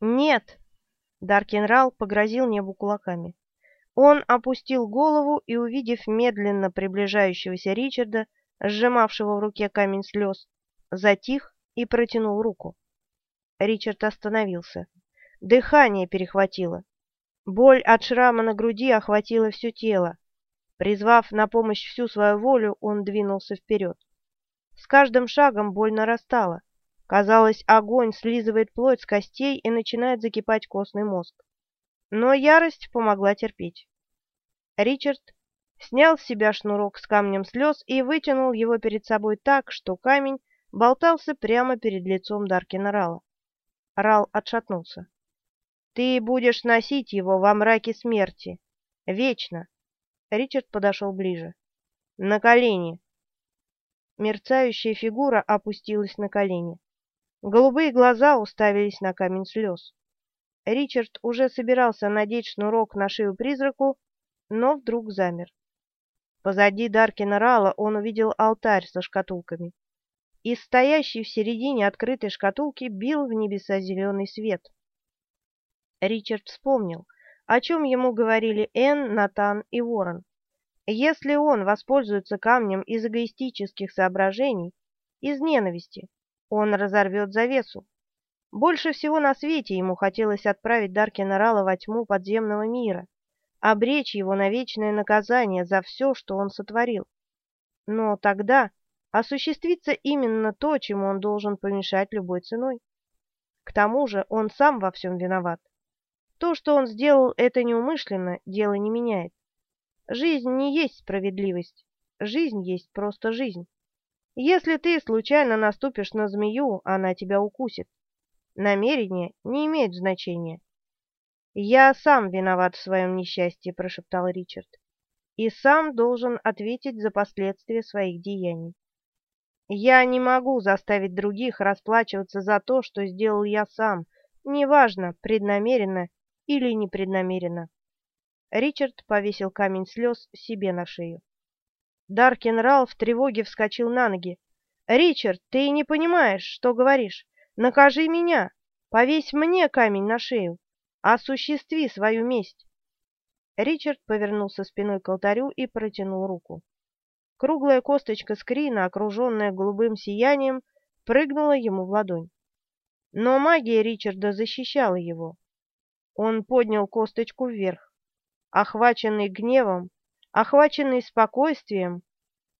«Нет!» — Даркенрал погрозил небу кулаками. Он опустил голову и, увидев медленно приближающегося Ричарда, сжимавшего в руке камень слез, затих и протянул руку. Ричард остановился. Дыхание перехватило. Боль от шрама на груди охватила все тело. Призвав на помощь всю свою волю, он двинулся вперед. С каждым шагом боль нарастала. Казалось, огонь слизывает плоть с костей и начинает закипать костный мозг. Но ярость помогла терпеть. Ричард снял с себя шнурок с камнем слез и вытянул его перед собой так, что камень болтался прямо перед лицом Даркина Рала. Рал отшатнулся. «Ты будешь носить его во мраке смерти. Вечно!» Ричард подошел ближе. «На колени!» Мерцающая фигура опустилась на колени. Голубые глаза уставились на камень слез. Ричард уже собирался надеть шнурок на шею призраку, но вдруг замер. Позади Даркина Рала он увидел алтарь со шкатулками. И стоящий в середине открытой шкатулки бил в небеса зеленый свет. Ричард вспомнил, о чем ему говорили Энн, Натан и Ворон. Если он воспользуется камнем из эгоистических соображений, из ненависти, он разорвет завесу. Больше всего на свете ему хотелось отправить Даркина Рала во тьму подземного мира, обречь его на вечное наказание за все, что он сотворил. Но тогда осуществится именно то, чему он должен помешать любой ценой. К тому же он сам во всем виноват. То, что он сделал это неумышленно, дело не меняет. Жизнь не есть справедливость, жизнь есть просто жизнь. Если ты случайно наступишь на змею, она тебя укусит. Намерение не имеет значения. «Я сам виноват в своем несчастье», — прошептал Ричард, «и сам должен ответить за последствия своих деяний. Я не могу заставить других расплачиваться за то, что сделал я сам, неважно, преднамеренно или непреднамеренно». Ричард повесил камень слез себе на шею. Даркин Рал в тревоге вскочил на ноги. «Ричард, ты не понимаешь, что говоришь. Накажи меня. Повесь мне камень на шею. Осуществи свою месть». Ричард повернулся спиной к алтарю и протянул руку. Круглая косточка скрина, окруженная голубым сиянием, прыгнула ему в ладонь. Но магия Ричарда защищала его. Он поднял косточку вверх. Охваченный гневом, Охваченный спокойствием,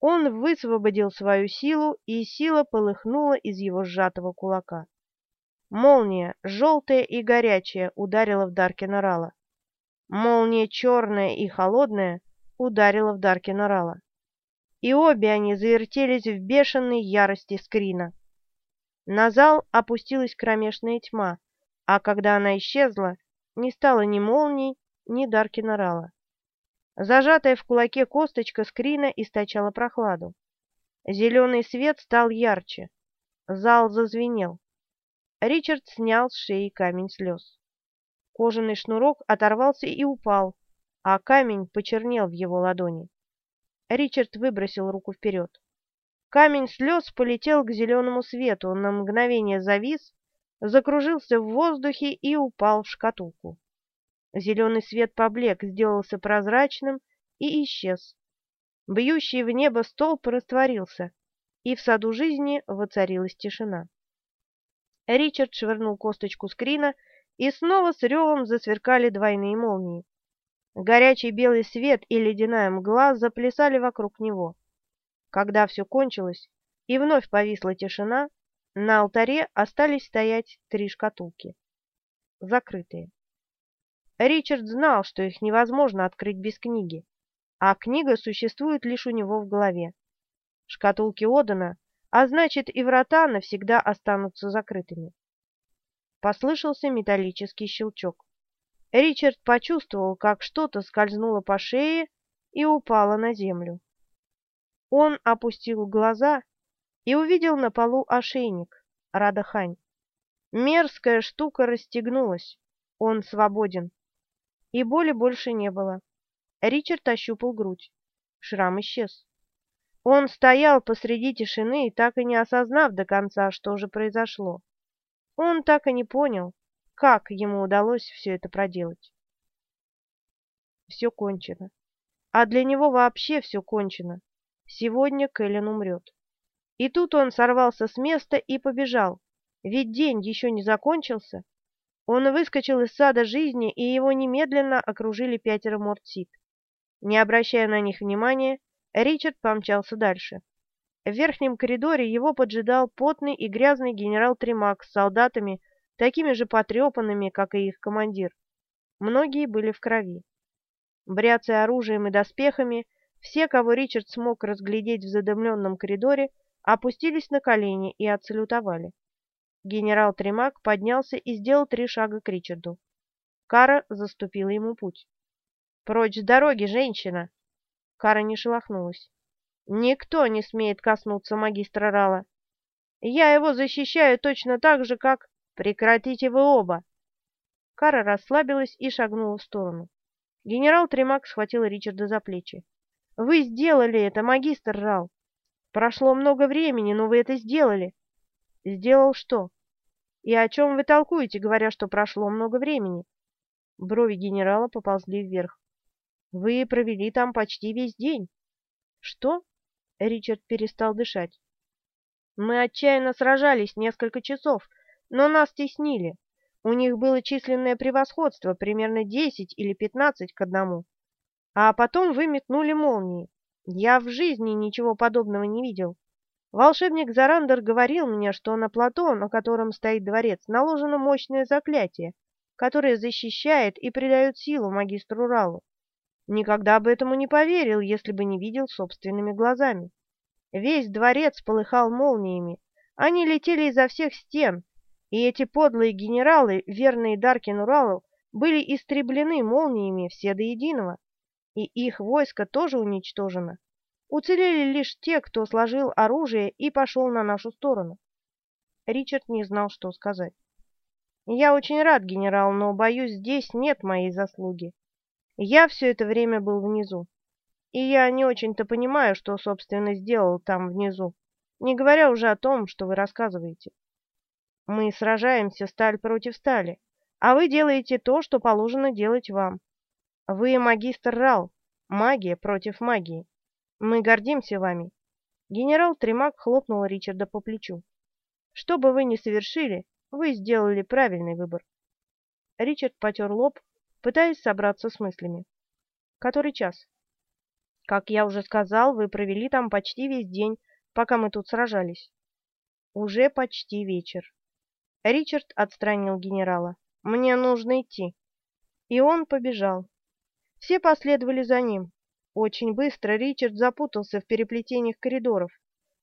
он высвободил свою силу, и сила полыхнула из его сжатого кулака. Молния, желтая и горячая, ударила в Даркина Рала. Молния, черная и холодная, ударила в Даркина Рала. И обе они завертелись в бешеной ярости скрина. На зал опустилась кромешная тьма, а когда она исчезла, не стало ни молний, ни Даркина Рала. Зажатая в кулаке косточка скрина источала прохладу. Зеленый свет стал ярче. Зал зазвенел. Ричард снял с шеи камень слез. Кожаный шнурок оторвался и упал, а камень почернел в его ладони. Ричард выбросил руку вперед. Камень слез полетел к зеленому свету, на мгновение завис, закружился в воздухе и упал в шкатулку. Зеленый свет поблек, сделался прозрачным и исчез. Бьющий в небо столб растворился, и в саду жизни воцарилась тишина. Ричард швырнул косточку скрина, и снова с ревом засверкали двойные молнии. Горячий белый свет и ледяная мгла заплясали вокруг него. Когда все кончилось, и вновь повисла тишина, на алтаре остались стоять три шкатулки. Закрытые. Ричард знал, что их невозможно открыть без книги, а книга существует лишь у него в голове. Шкатулки Одана, а значит и врата навсегда останутся закрытыми. Послышался металлический щелчок. Ричард почувствовал, как что-то скользнуло по шее и упало на землю. Он опустил глаза и увидел на полу ошейник, Радахань. Мерзкая штука расстегнулась. Он свободен. И боли больше не было. Ричард ощупал грудь. Шрам исчез. Он стоял посреди тишины, так и не осознав до конца, что же произошло. Он так и не понял, как ему удалось все это проделать. Все кончено. А для него вообще все кончено. Сегодня Кэлен умрет. И тут он сорвался с места и побежал, ведь день еще не закончился. Он выскочил из сада жизни, и его немедленно окружили пятеро мортсит. Не обращая на них внимания, Ричард помчался дальше. В верхнем коридоре его поджидал потный и грязный генерал Тримак с солдатами, такими же потрепанными, как и их командир. Многие были в крови. Бряцая оружием и доспехами, все, кого Ричард смог разглядеть в задымленном коридоре, опустились на колени и отсалютовали. Генерал Тримак поднялся и сделал три шага к Ричарду. Кара заступила ему путь. «Прочь с дороги, женщина!» Кара не шелохнулась. «Никто не смеет коснуться магистра Рала. Я его защищаю точно так же, как... Прекратите вы оба!» Кара расслабилась и шагнула в сторону. Генерал Тримак схватил Ричарда за плечи. «Вы сделали это, магистр Рал! Прошло много времени, но вы это сделали!» «Сделал что?» «И о чем вы толкуете, говоря, что прошло много времени?» Брови генерала поползли вверх. «Вы провели там почти весь день». «Что?» Ричард перестал дышать. «Мы отчаянно сражались несколько часов, но нас теснили. У них было численное превосходство, примерно десять или пятнадцать к одному. А потом вы метнули молнии. Я в жизни ничего подобного не видел. Волшебник Зарандер говорил мне, что на плато, на котором стоит дворец, наложено мощное заклятие, которое защищает и придает силу магистру Ралу. Никогда бы этому не поверил, если бы не видел собственными глазами. Весь дворец полыхал молниями. Они летели изо всех стен, и эти подлые генералы, верные Даркину Ралу, были истреблены молниями все до единого, и их войско тоже уничтожено. Уцелели лишь те, кто сложил оружие и пошел на нашу сторону. Ричард не знал, что сказать. «Я очень рад, генерал, но, боюсь, здесь нет моей заслуги. Я все это время был внизу, и я не очень-то понимаю, что, собственно, сделал там внизу, не говоря уже о том, что вы рассказываете. Мы сражаемся сталь против стали, а вы делаете то, что положено делать вам. Вы магистр Рал, магия против магии. Мы гордимся вами. Генерал Тримак хлопнул Ричарда по плечу. Что бы вы ни совершили, вы сделали правильный выбор. Ричард потер лоб, пытаясь собраться с мыслями. Который час? Как я уже сказал, вы провели там почти весь день, пока мы тут сражались. Уже почти вечер. Ричард отстранил генерала. «Мне нужно идти». И он побежал. Все последовали за ним. Очень быстро Ричард запутался в переплетениях коридоров.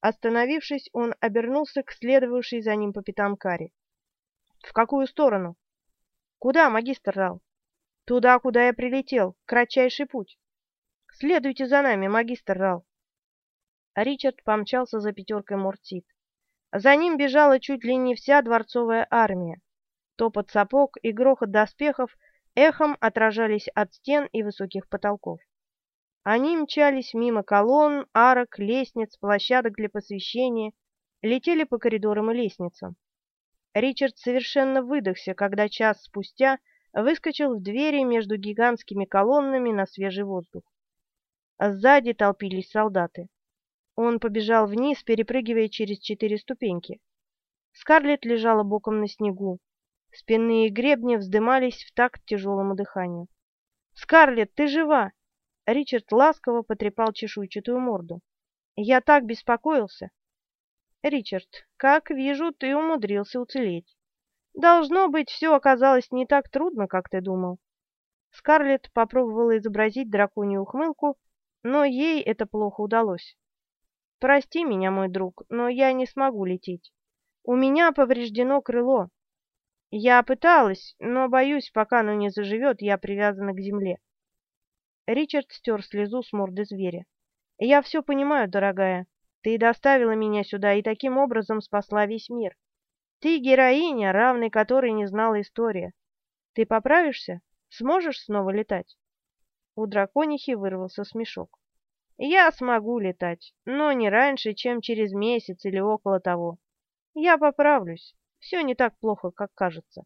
Остановившись, он обернулся к следовавшей за ним по пятам Кари. «В какую сторону?» «Куда, магистр Рал?» «Туда, куда я прилетел. Кратчайший путь». «Следуйте за нами, магистр Рал». Ричард помчался за пятеркой Мортсит. За ним бежала чуть ли не вся дворцовая армия. Топот сапог и грохот доспехов эхом отражались от стен и высоких потолков. Они мчались мимо колонн, арок, лестниц, площадок для посвящения, летели по коридорам и лестницам. Ричард совершенно выдохся, когда час спустя выскочил в двери между гигантскими колоннами на свежий воздух. Сзади толпились солдаты. Он побежал вниз, перепрыгивая через четыре ступеньки. Скарлетт лежала боком на снегу. Спинные гребни вздымались в такт тяжелому дыханию. «Скарлетт, ты жива!» Ричард ласково потрепал чешуйчатую морду. «Я так беспокоился!» «Ричард, как вижу, ты умудрился уцелеть. Должно быть, все оказалось не так трудно, как ты думал». Скарлетт попробовала изобразить драконью ухмылку, но ей это плохо удалось. Прости меня, мой друг, но я не смогу лететь. У меня повреждено крыло. Я пыталась, но, боюсь, пока оно не заживет, я привязана к земле. Ричард стер слезу с морды зверя. Я все понимаю, дорогая. Ты доставила меня сюда и таким образом спасла весь мир. Ты героиня, равной которой не знала история. Ты поправишься? Сможешь снова летать? У драконихи вырвался смешок. Я смогу летать, но не раньше, чем через месяц или около того. Я поправлюсь. Все не так плохо, как кажется.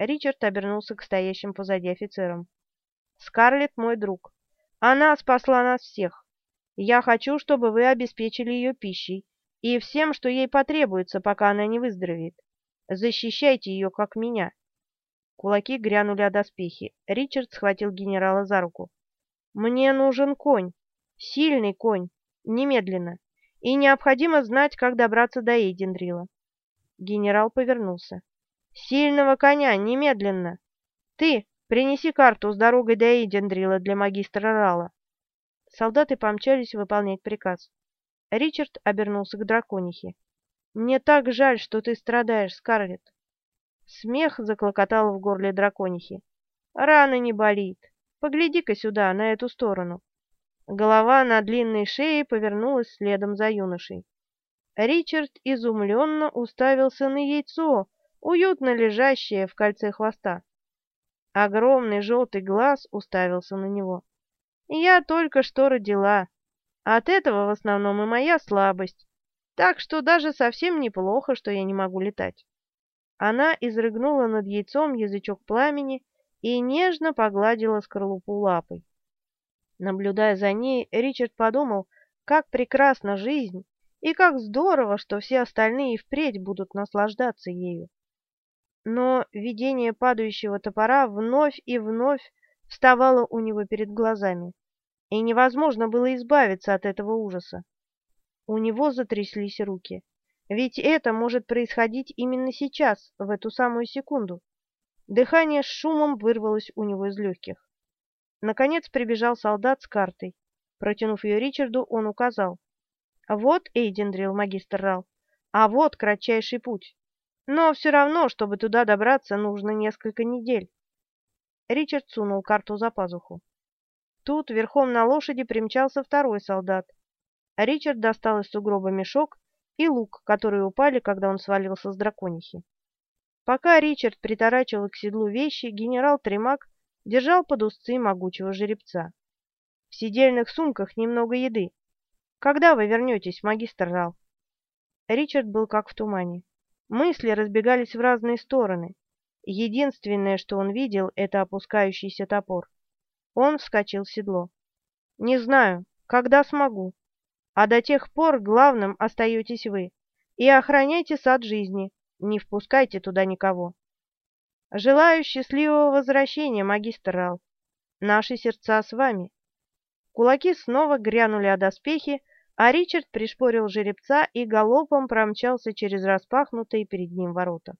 Ричард обернулся к стоящим позади офицерам. «Скарлетт мой друг. Она спасла нас всех. Я хочу, чтобы вы обеспечили ее пищей и всем, что ей потребуется, пока она не выздоровеет. Защищайте ее, как меня». Кулаки грянули о доспехи. Ричард схватил генерала за руку. «Мне нужен конь. Сильный конь. Немедленно. И необходимо знать, как добраться до Эйдендрила». Генерал повернулся. «Сильного коня, немедленно! Ты, принеси карту с дорогой до Эйдендрила для магистра Рала». Солдаты помчались выполнять приказ. Ричард обернулся к драконихе. «Мне так жаль, что ты страдаешь, Скарлетт». Смех заклокотал в горле драконихи. «Рана не болит. Погляди-ка сюда, на эту сторону». Голова на длинной шее повернулась следом за юношей. Ричард изумленно уставился на яйцо, уютно лежащее в кольце хвоста. Огромный желтый глаз уставился на него. «Я только что родила. От этого в основном и моя слабость. Так что даже совсем неплохо, что я не могу летать». Она изрыгнула над яйцом язычок пламени и нежно погладила скорлупу лапой. Наблюдая за ней, Ричард подумал, как прекрасна жизнь и как здорово, что все остальные впредь будут наслаждаться ею. Но видение падающего топора вновь и вновь вставало у него перед глазами, и невозможно было избавиться от этого ужаса. У него затряслись руки. Ведь это может происходить именно сейчас, в эту самую секунду. Дыхание с шумом вырвалось у него из легких. Наконец прибежал солдат с картой. Протянув ее Ричарду, он указал. «Вот Эйдендрил, магистр Рал, а вот кратчайший путь. Но все равно, чтобы туда добраться, нужно несколько недель». Ричард сунул карту за пазуху. Тут верхом на лошади примчался второй солдат. Ричард достал из сугроба мешок и лук, которые упали, когда он свалился с драконихи. Пока Ричард приторачивал к седлу вещи, генерал Тремак держал под узцы могучего жеребца. В сидельных сумках немного еды. Когда вы вернетесь, магистр Рал? Ричард был как в тумане. Мысли разбегались в разные стороны. Единственное, что он видел, это опускающийся топор. Он вскочил в седло. «Не знаю, когда смогу. А до тех пор главным остаетесь вы. И охраняйте сад жизни, не впускайте туда никого. Желаю счастливого возвращения, магистр Рал. Наши сердца с вами. Кулаки снова грянули о доспехи, а Ричард пришпорил жеребца и галопом промчался через распахнутые перед ним ворота.